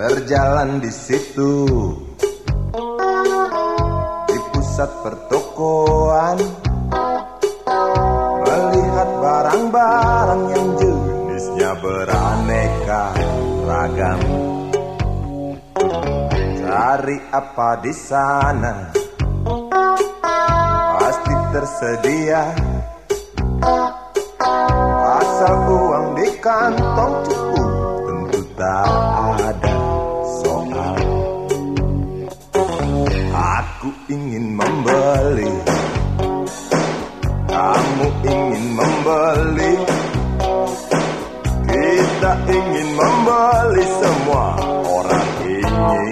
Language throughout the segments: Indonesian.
berjalan di situ. Di pusat pertokoan. Melihat barang-barang yang jenisnya beraneka ragam. Cari apa di sana? Pasti tersedia. Asal uang di kantong. cukup ingin membeli kamu ingin membeli kita ingin membeli semua orang ingin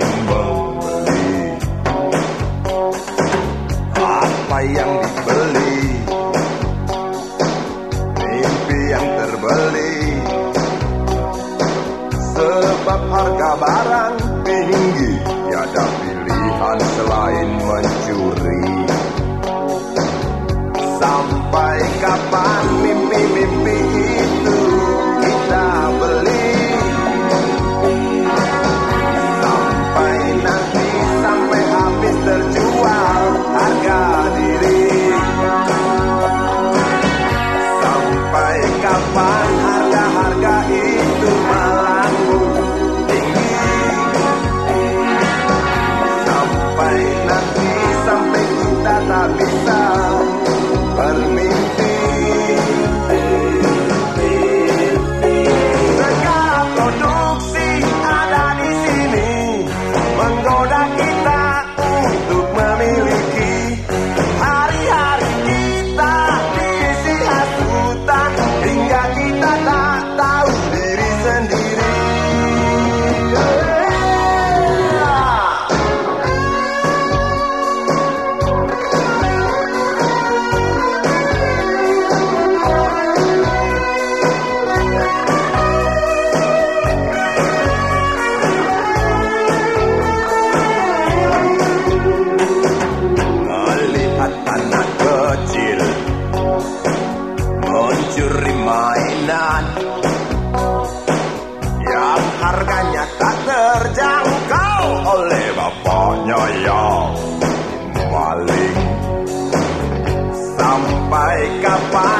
mainan yang harganya tak terjangkau oleh bapaknya yang maling. Sampai kapan